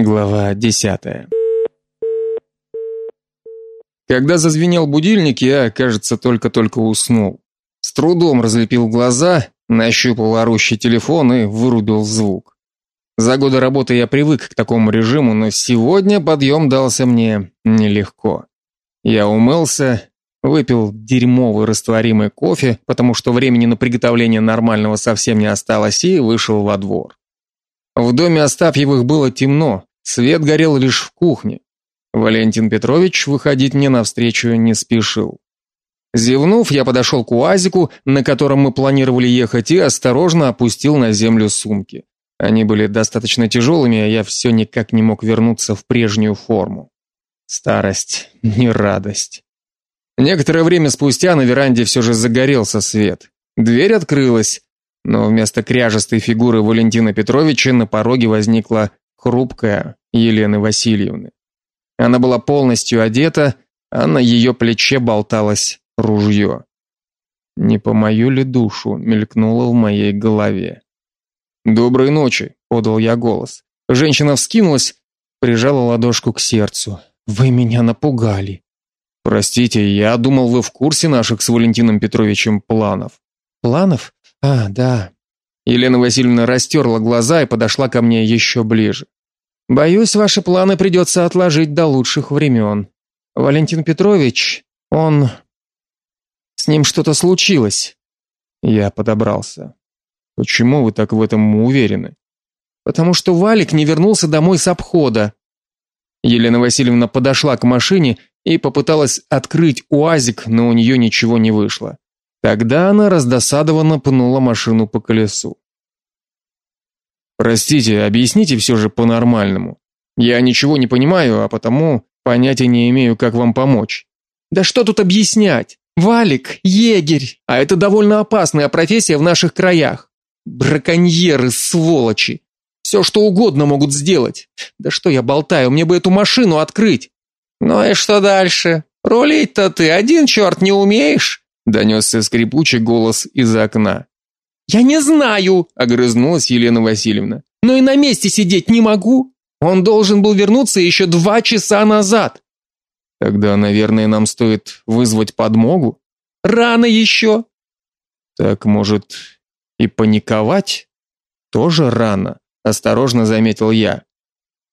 Глава десятая. Когда зазвенел будильник, я, кажется, только-только уснул. С трудом разлепил глаза, нащупал орущий телефон и вырубил звук. За годы работы я привык к такому режиму, но сегодня подъем дался мне нелегко. Я умылся, выпил дерьмовый растворимый кофе, потому что времени на приготовление нормального совсем не осталось, и вышел во двор. В доме Остапьевых было темно, свет горел лишь в кухне. Валентин Петрович выходить мне навстречу не спешил. Зевнув, я подошел к УАЗику, на котором мы планировали ехать, и осторожно опустил на землю сумки. Они были достаточно тяжелыми, а я все никак не мог вернуться в прежнюю форму. Старость не радость. Некоторое время спустя на веранде все же загорелся свет. Дверь открылась, но вместо кряжестой фигуры Валентина Петровича на пороге возникла хрупкая Елена Васильевна. Она была полностью одета, а на ее плече болталось ружье. Не по мою ли душу мелькнуло в моей голове. Доброй ночи, подал я голос. Женщина вскинулась, прижала ладошку к сердцу. Вы меня напугали. Простите, я думал, вы в курсе наших с Валентином Петровичем планов. Планов? А, да. Елена Васильевна растерла глаза и подошла ко мне еще ближе. Боюсь, ваши планы придется отложить до лучших времен. Валентин Петрович, он с ним что-то случилось. Я подобрался. Почему вы так в этом уверены? Потому что Валик не вернулся домой с обхода. Елена Васильевна подошла к машине и попыталась открыть УАЗик, но у нее ничего не вышло. Тогда она раздосадованно пнула машину по колесу. Простите, объясните все же по-нормальному. Я ничего не понимаю, а потому понятия не имею, как вам помочь. Да что тут объяснять? Валик егерь, а это довольно опасная профессия в наших краях. Браконьеры, сволочи. Все что угодно могут сделать. Да что я болтаю, мне бы эту машину открыть. Ну и что дальше? Рулить-то ты один черт не умеешь? Донесся скрипучий голос из окна. Я не знаю, огрызнулась Елена Васильевна. Но и на месте сидеть не могу. Он должен был вернуться еще два часа назад. Тогда, наверное, нам стоит вызвать подмогу. Рано еще. Так, может, и паниковать? Тоже рано, осторожно заметил я.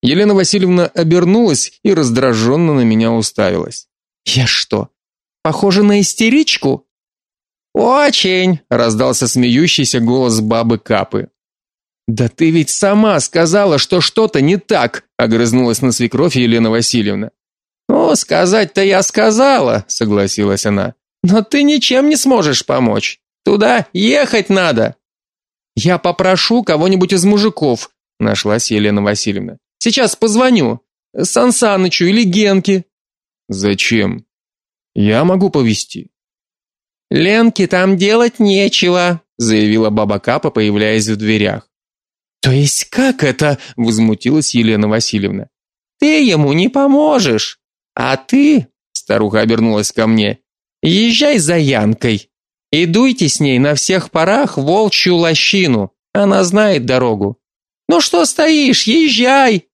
Елена Васильевна обернулась и раздраженно на меня уставилась. Я что, похожа на истеричку? Очень, раздался смеющийся голос бабы Капы. Да ты ведь сама сказала, что что-то не так, огрызнулась на свекровь Елена Васильевна. Ну, сказать-то я сказала, согласилась она. Но ты ничем не сможешь помочь. Туда ехать надо. Я попрошу кого-нибудь из мужиков, нашлась Елена Васильевна. Сейчас позвоню. Сан Санычу или Генке. Зачем? Я могу повести. Ленке там делать нечего, заявила баба Капа, появляясь в дверях. То есть как это? возмутилась Елена Васильевна. Ты ему не поможешь, а ты, старуха обернулась ко мне. Езжай за Янкой и дуйте с ней на всех парах волчью лощину. Она знает дорогу. Ну что стоишь, езжай.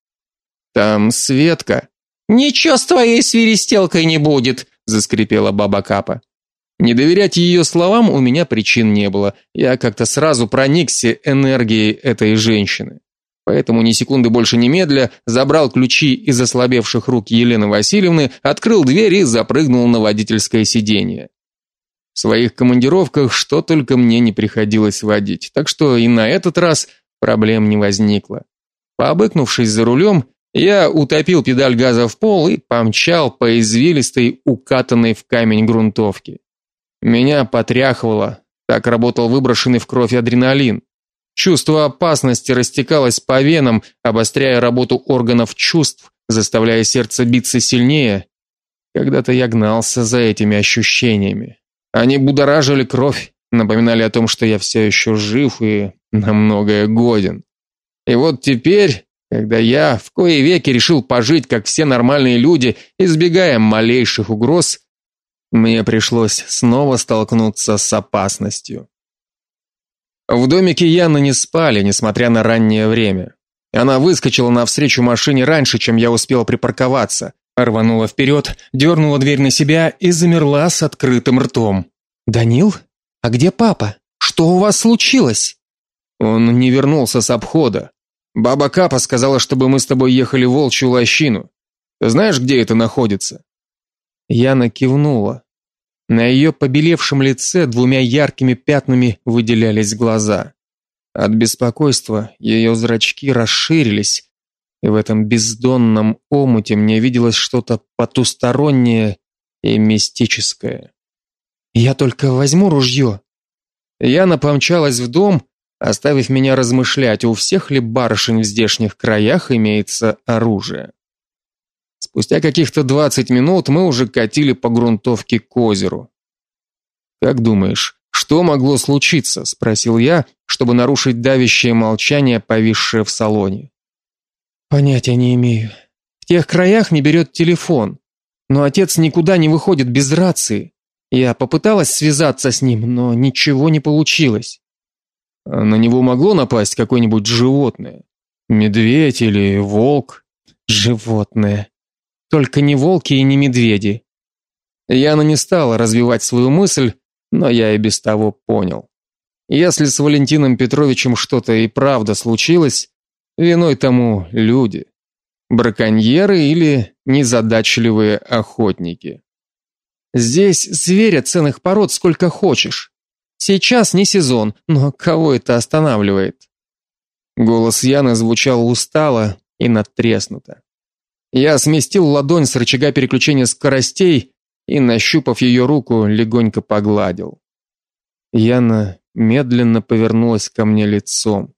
Там Светка. Ничего с твоей свиристелкой не будет, заскрипела баба Капа. Не доверять ее словам у меня причин не было. Я как-то сразу проникся энергией этой женщины. Поэтому ни секунды больше не медля, забрал ключи из ослабевших рук Елены Васильевны, открыл дверь и запрыгнул на водительское сиденье. В своих командировках что только мне не приходилось водить, так что и на этот раз проблем не возникло. Пообыкнувшись за рулем, я утопил педаль газа в пол и помчал по извилистой, укатанной в камень грунтовке. Меня потряхивало, так работал выброшенный в кровь адреналин. Чувство опасности растекалось по венам, обостряя работу органов чувств, заставляя сердце биться сильнее. Когда-то я гнался за этими ощущениями. Они будоражили кровь, напоминали о том, что я все еще жив и на многое годен. И вот теперь, когда я в кои веки решил пожить, как все нормальные люди, избегая малейших угроз, мне пришлось снова столкнуться с опасностью. В домике Яны не спали, несмотря на раннее время. Она выскочила навстречу машине раньше, чем я успел припарковаться. Рванула вперед, дернула дверь на себя и замерла с открытым ртом. «Данил? А где папа? Что у вас случилось?» Он не вернулся с обхода. Баба Капа сказала, чтобы мы с тобой ехали в Волчью лощину. Знаешь, где это находится? Яна кивнула. На ее побелевшем лице двумя яркими пятнами выделялись глаза. От беспокойства ее зрачки расширились, и в этом бездонном омуте мне виделось что-то потустороннее и мистическое. Я только возьму ружье». Яна помчалась в дом, оставив меня размышлять, у всех ли барышень в здешних краях имеется оружие. Спустя каких-то двадцать минут мы уже катили по грунтовке к озеру. Как думаешь, что могло случиться, спросил я, чтобы нарушить давящее молчание, повисшее в салоне. Понятия не имею. В тех краях не берет телефон. Но отец никуда не выходит без рации. Я попыталась связаться с ним, но ничего не получилось. На него могло напасть какое-нибудь животное? Медведь или волк? Животное. Только не волки и не медведи. Яна не стала развивать свою мысль, но я и без того понял. Если с Валентином Петровичем что-то и правда случилось, Виной тому люди. Браконьеры или незадачливые охотники. Здесь зверя ценных пород сколько хочешь. Сейчас не сезон, но кого это останавливает? Голос Яны звучал устало и надтреснуто. Я сместил ладонь с рычага переключения скоростей и, нащупав ее руку, легонько погладил. Яна медленно повернулась ко мне лицом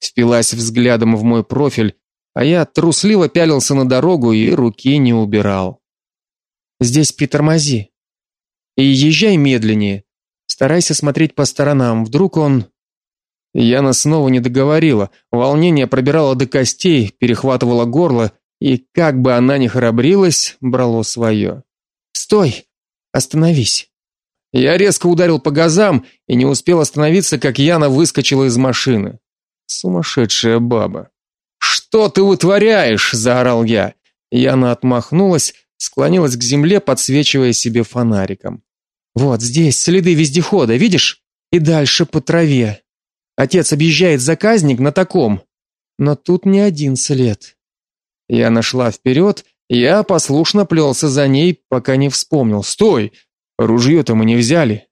впилась взглядом в мой профиль, а я трусливо пялился на дорогу и руки не убирал. Здесь притормози. И езжай медленнее. Старайся смотреть по сторонам, вдруг он Яна снова не договорила. Волнение пробирало до костей, перехватывало горло, и как бы она ни храбрилась, брало свое. "Стой! Остановись!" Я резко ударил по газам и не успел остановиться, как Яна выскочила из машины. Сумасшедшая баба. Что ты вытворяешь? заорал я. Яна отмахнулась, склонилась к земле, подсвечивая себе фонариком. Вот здесь следы вездехода, видишь? И дальше по траве. Отец объезжает заказник на таком. Но тут не один след. Я нашла вперед, я послушно плелся за ней, пока не вспомнил. Стой! Ружье-то мы не взяли.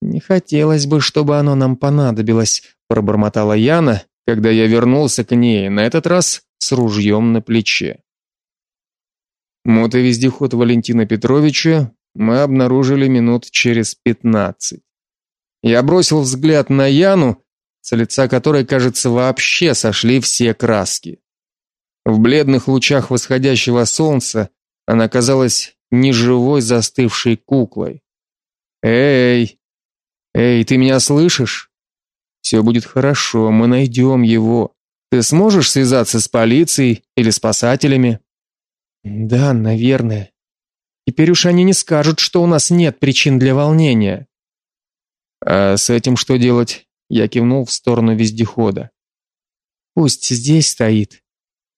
Не хотелось бы, чтобы оно нам понадобилось, пробормотала Яна, когда я вернулся к ней, на этот раз с ружьем на плече. Мотовездеход Валентина Петровича мы обнаружили минут через пятнадцать. Я бросил взгляд на Яну, с лица которой, кажется, вообще сошли все краски. В бледных лучах восходящего солнца она казалась неживой застывшей куклой. Эй! Эй, ты меня слышишь? Все будет хорошо, мы найдем его. Ты сможешь связаться с полицией или спасателями? Да, наверное. Теперь уж они не скажут, что у нас нет причин для волнения. А с этим что делать? Я кивнул в сторону вездехода. Пусть здесь стоит.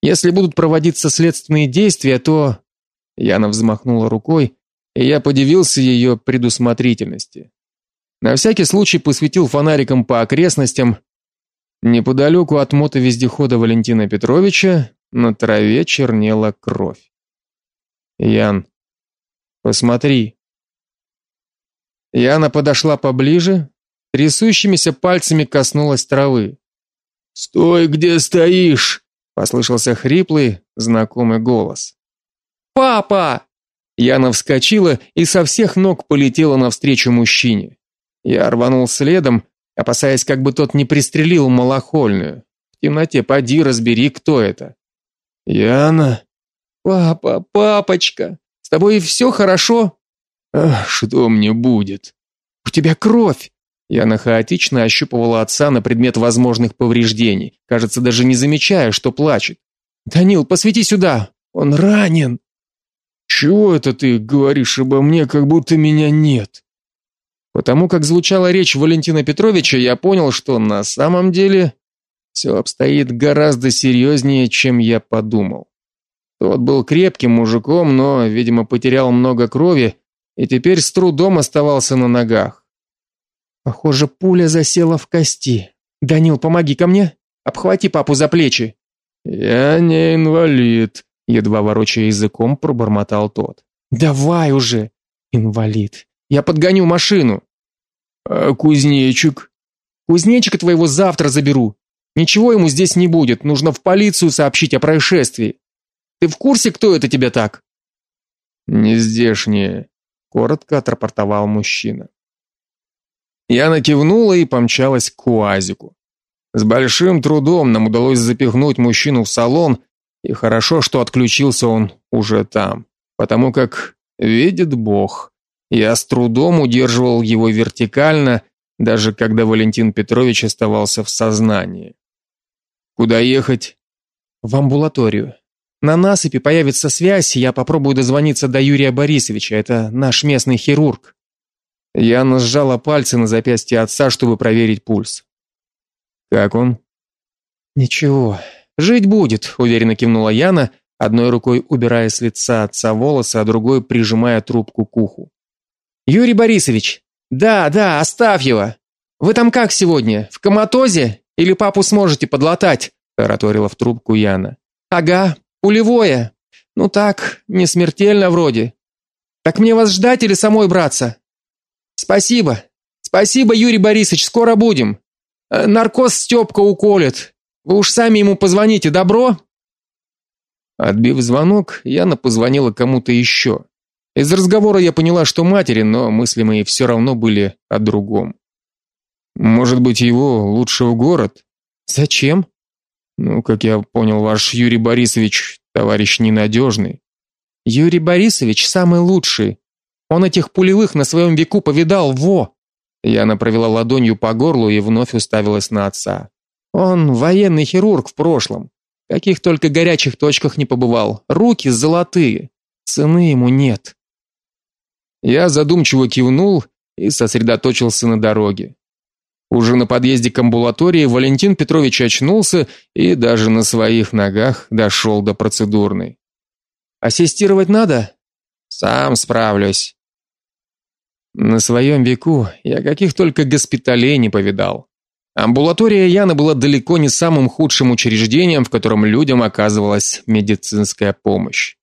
Если будут проводиться следственные действия, то Яна взмахнула рукой, и я подивился ее предусмотрительности. На всякий случай посветил фонариком по окрестностям. Неподалеку от мотовездехода Валентина Петровича на траве чернела кровь. Ян, посмотри. Яна подошла поближе, трясущимися пальцами коснулась травы. "Стой, где стоишь!" Послышался хриплый, знакомый голос. "Папа!" Яна вскочила и со всех ног полетела навстречу мужчине. Я рванул следом, опасаясь, как бы тот не пристрелил малохольную. В темноте поди разбери, кто это. Яна, папа, папочка, с тобой все хорошо? Ах, что мне будет? У тебя кровь. Яна хаотично ощупывала отца на предмет возможных повреждений, кажется, даже не замечая, что плачет. Данил, посвети сюда. Он ранен. Чего это ты говоришь обо мне, как будто меня нет? Потому как звучала речь Валентина Петровича, я понял, что на самом деле все обстоит гораздо серьезнее, чем я подумал. Тот был крепким мужиком, но, видимо, потерял много крови и теперь с трудом оставался на ногах. Похоже, пуля засела в кости. Данил, помоги ко мне. Обхвати папу за плечи. Я не инвалид, едва ворочая языком, пробормотал тот. Давай уже, инвалид. Я подгоню машину. А кузнечик? Кузнечика твоего завтра заберу. Ничего ему здесь не будет, нужно в полицию сообщить о происшествии. Ты в курсе, кто это тебя так? Не здешние, коротко отрапортовал мужчина. Я накивнула и помчалась к УАЗику. С большим трудом нам удалось запихнуть мужчину в салон, и хорошо, что отключился он уже там, потому как видит Бог, я с трудом удерживал его вертикально, даже когда Валентин Петрович оставался в сознании. Куда ехать? В амбулаторию. На насыпи появится связь, я попробую дозвониться до Юрия Борисовича, это наш местный хирург. Яна сжала пальцы на запястье отца, чтобы проверить пульс. Как он? Ничего, жить будет, уверенно кивнула Яна, одной рукой убирая с лица отца волосы, а другой прижимая трубку к уху. Юрий Борисович. Да, да, оставь его. Вы там как сегодня? В коматозе или папу сможете подлатать? тараторила в трубку Яна. Ага, пулевое. Ну так, не смертельно вроде. Так мне вас ждать или самой браться? Спасибо. Спасибо, Юрий Борисович, скоро будем. Э, наркоз Степка уколет. Вы уж сами ему позвоните, добро? Отбив звонок, Яна позвонила кому-то еще. Из разговора я поняла, что матери, но мысли мои все равно были о другом. Может быть, его лучше в город? Зачем? Ну, как я понял, ваш Юрий Борисович товарищ ненадежный». Юрий Борисович самый лучший. Он этих пулевых на своем веку повидал, во. Яна провела ладонью по горлу и вновь уставилась на отца. Он военный хирург в прошлом. Каких только горячих точках не побывал. Руки золотые. Цены ему нет. Я задумчиво кивнул и сосредоточился на дороге. Уже на подъезде к амбулатории Валентин Петрович очнулся и даже на своих ногах дошел до процедурной. Ассистировать надо? Сам справлюсь. На своем веку я каких только госпиталей не повидал. Амбулатория Яна была далеко не самым худшим учреждением, в котором людям оказывалась медицинская помощь.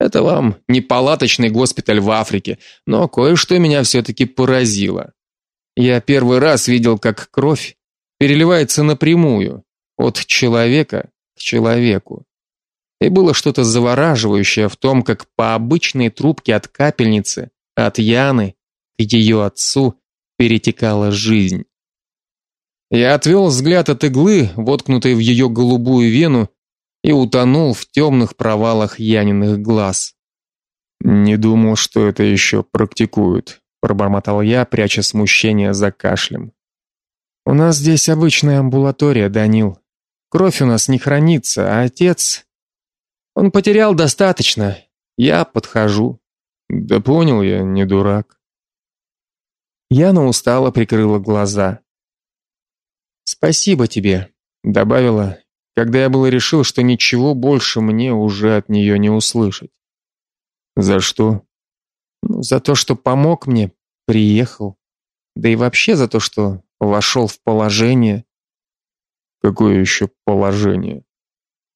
Это вам не палаточный госпиталь в Африке, но кое-что меня все-таки поразило. Я первый раз видел, как кровь переливается напрямую от человека к человеку. И было что-то завораживающее в том, как по обычной трубке от капельницы, от Яны к ее отцу перетекала жизнь. Я отвел взгляд от иглы, воткнутой в ее голубую вену, и утонул в темных провалах Яниных глаз. Не думал, что это еще практикуют, пробормотал я, пряча смущение за кашлем. У нас здесь обычная амбулатория, Данил. Кровь у нас не хранится, а отец он потерял достаточно. Я подхожу. Да понял я, не дурак. Яна устало прикрыла глаза. Спасибо тебе, добавила когда я было решил, что ничего больше мне уже от нее не услышать. За что? Ну, за то, что помог мне, приехал. Да и вообще за то, что вошел в положение. Какое еще положение?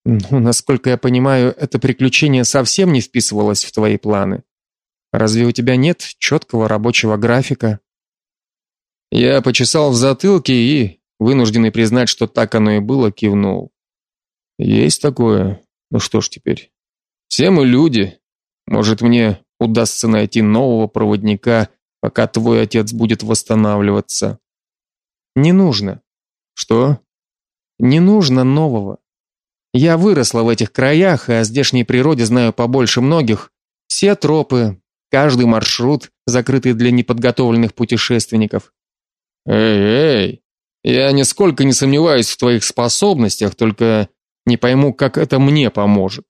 Ну, насколько я понимаю, это приключение совсем не вписывалось в твои планы. Разве у тебя нет четкого рабочего графика? Я почесал в затылке и, вынужденный признать, что так оно и было, кивнул. Есть такое. Ну что ж теперь? Все мы люди. Может, мне удастся найти нового проводника, пока твой отец будет восстанавливаться. Не нужно. Что? Не нужно нового. Я выросла в этих краях, и о здешней природе знаю побольше многих. Все тропы, каждый маршрут, закрытый для неподготовленных путешественников. Эй, эй. Я нисколько не сомневаюсь в твоих способностях, только не пойму, как это мне поможет.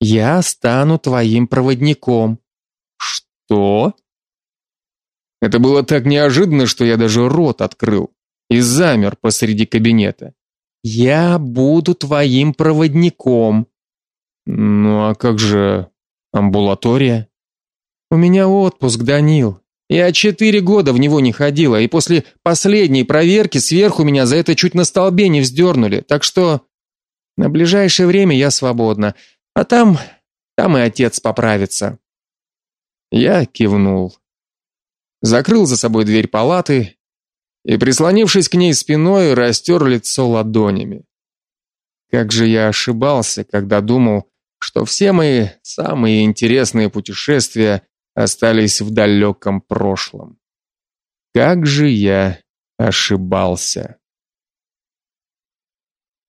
Я стану твоим проводником. Что? Это было так неожиданно, что я даже рот открыл и замер посреди кабинета. Я буду твоим проводником. Ну а как же амбулатория? У меня отпуск, Данил. Я четыре года в него не ходила, и после последней проверки сверху меня за это чуть на столбе не вздернули. Так что на ближайшее время я свободна. А там там и отец поправится. Я кивнул. Закрыл за собой дверь палаты и, прислонившись к ней спиной, растер лицо ладонями. Как же я ошибался, когда думал, что все мои самые интересные путешествия остались в далеком прошлом. Как же я ошибался.